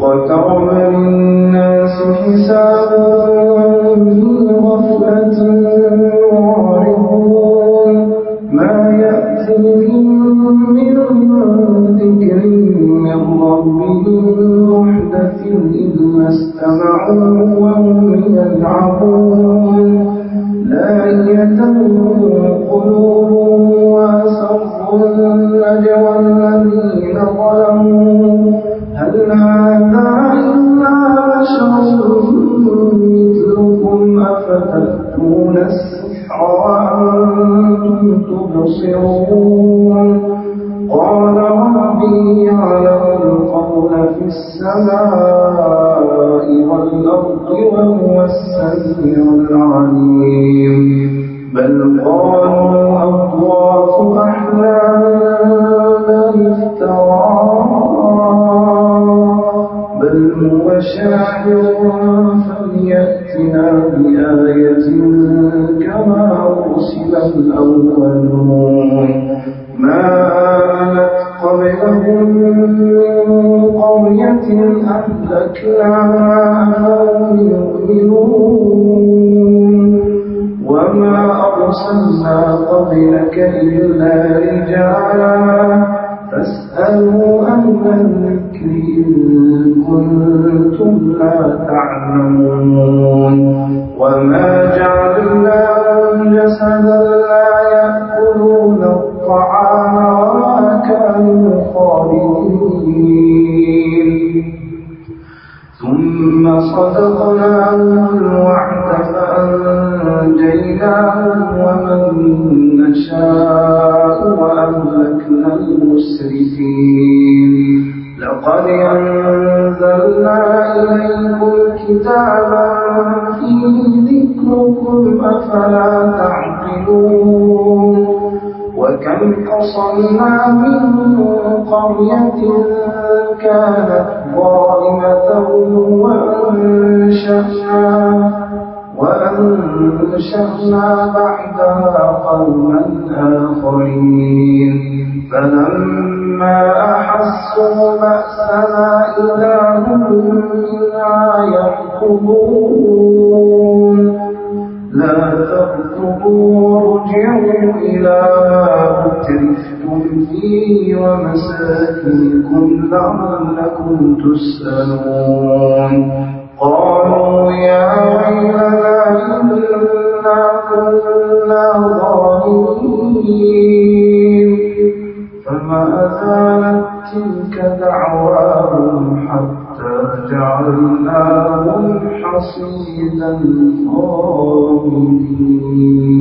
واقترب للناس حسابهم في غفلة معرضون السماء والأرض وهو السميع العليم. بل هو شاعر فليأتنا بآية كما أرسل الأولون ما آمنت قبلهم من قرية أهلكناها يؤمنون وما أرسلنا قبلك إلا رجالا فاسألوا أهل الذكر تعلمون. وما كتابا فيه ذكركم أفلا تعقلون. وكم قصرنا من قرية كانت ظالمة وأنشأنا وأنشأنا بعدها قوما آخرين. فلما أحسوا بأسنا إذا يركضون لا تركضوا وارجعوا إلى ما أترفتم فيه ومساكنكم لعلكم تسألون. قالوا يا ويلنا إنا كنا ظالمين. عصيدا ظالمين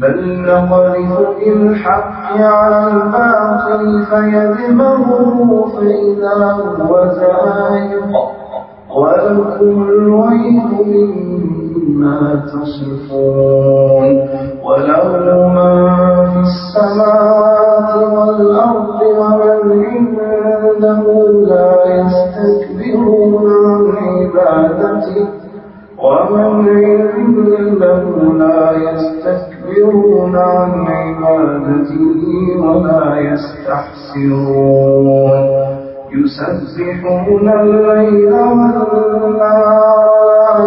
بل نقذف بالحق على الباطل فيدمغه فإذا هو زاهق ولكم الويل مما تصفون وله من في السماوات والأرض ومن عنده لا يستكبرون عن عبادته ومن عنده لا يستكبرون عن عبادته ولا يستحسرون. يسبحون الليل والنهار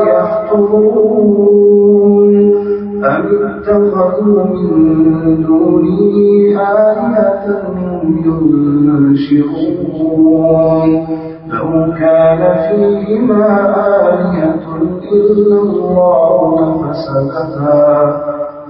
يفترون أم اتخذوا من دونه آلهة ينشرون. لو كان فيهما آلهة إلا الله لفسدتا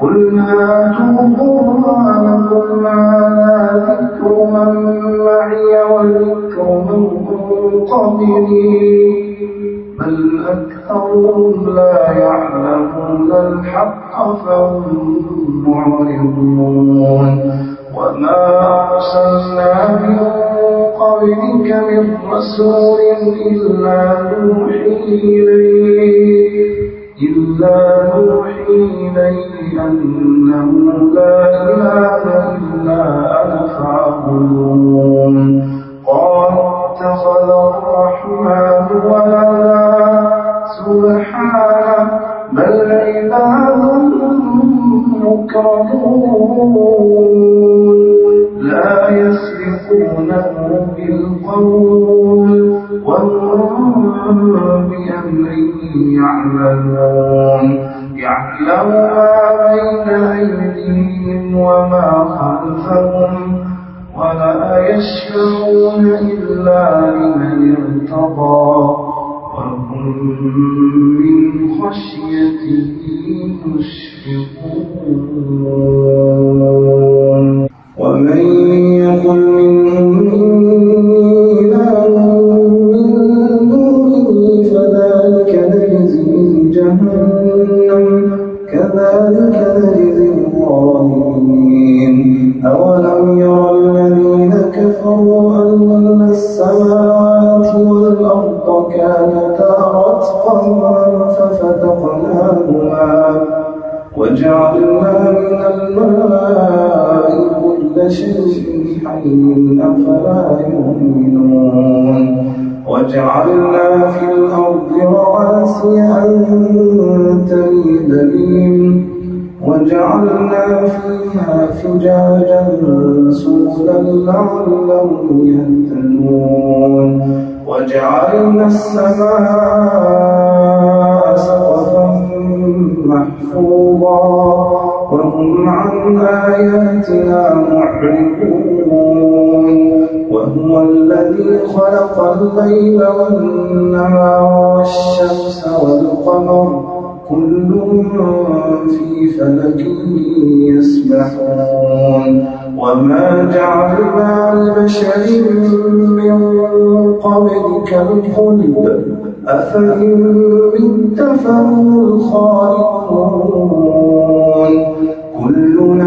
قل هاتوا برهانكم على ذكر من معي وذكر من قبلي. بل أكثرهم لا يعلمون الحق فهم معرضون. وما أرسلنا من قبلك من رسول إلا نوحي إليه. إلا نوحي إليه أنه لا إله إلا أنا فاعبدون. قال اتخذ الرحمن ولدا. سبحانه بل عباد مكرمون من خشيته مشفقون. ومن وجعلنا من الماء كل شيء حي أفلا يؤمنون. وجعلنا في الأرض رواسي أن تميد بهم. وجعلنا فيها فجاجا سبلا لعلهم يهتدون. وجعلنا السماء عن آياتنا معرضون. وهو الذي خلق الليل والنهار والشمس والقمر. كل في فلك يسبحون. وما جعلنا لبشر من قبلك الخلد. أفإن مت فهم الخالقون.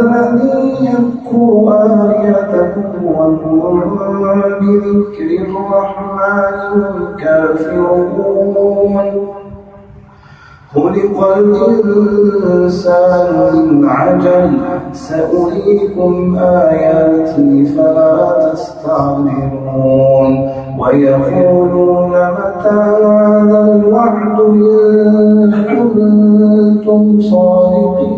الذي بذكر الرحمن خلق الإنسان من عجل سأريكم آياتي فلا تستعجلون ويقولون متى هذا الوعد إن كنتم صادقين؟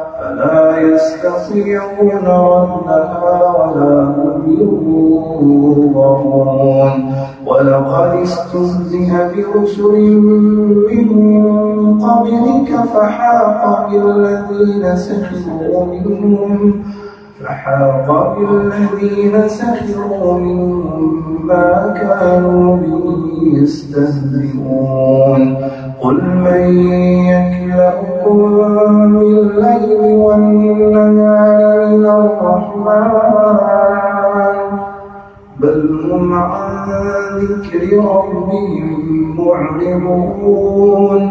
فلا يستطيعون ردها ولا هم ينظرون ولقد استهزئ برسل من قبلك فحاق بالذين سخروا منهم فحاق بالذين سخروا منهم ما كانوا به يستهزئون. قل من يكلأكم بالليل والنهار من الرحمن بل هم عن ذكر ربهم معرضون.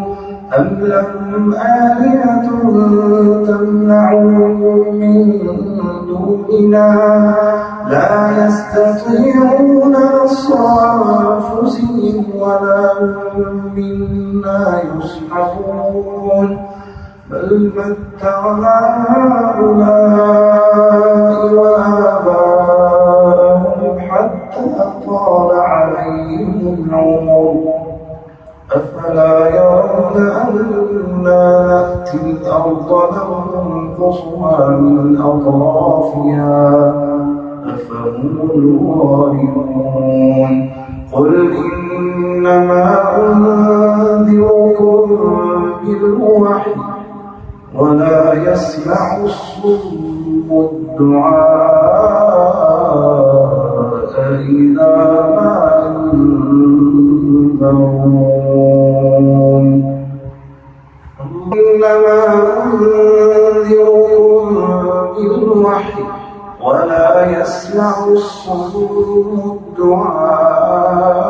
أم لهم آلهة تمنعهم من دوننا لا يستطيعون نصر أنفسهم ولا هم منا يصحبون بل متعنا هؤلاء الدعاء إذا ما ينذرون إنما أنذركم بالوحي ولا يسمع الصم الدعاء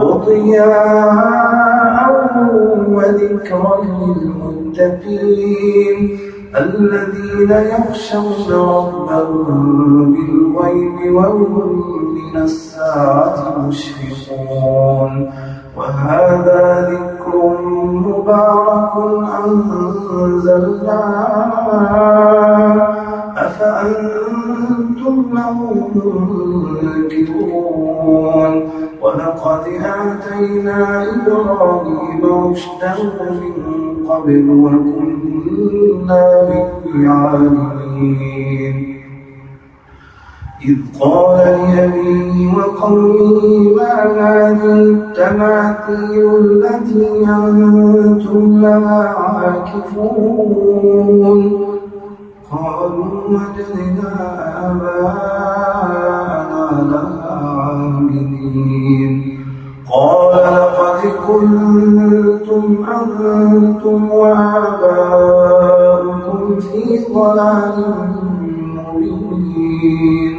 وضياء وذكرا للمتقين الذين يخشون ربهم بالغيب وهم من الساعة مشفقون وهذا ذكر مبارك أنزلناه. أفأنتم له منكرون؟ ولقد آتينا إبراهيم رشده من قبل وكنا به عالمين إذ قال لأبيه وقومه ما هذه التماثيل التي أنتم لها عاكفون؟ قالوا وجدنا آباءنا لها عابدين قال لقد كنتم أنتم وآباؤكم في ضلال مبين.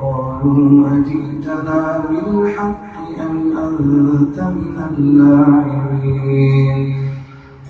قالوا أجئتنا بالحق أم أنت من اللاعبين؟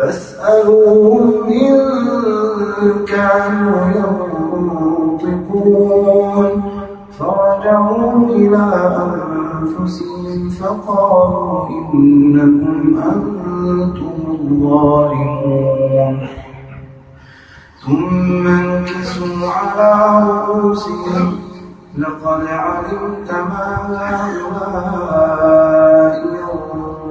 فاسألوهم إن كانوا ينطقون. فرجعوا إلى أنفسهم فقالوا إنكم أنتم الظالمون. ثم نكسوا على رؤوسهم. لقد علمت ما هؤلاء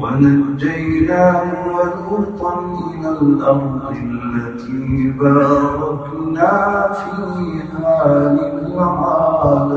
ونجيناه ولوطا إلى الأرض التي باركنا فيها للعالمين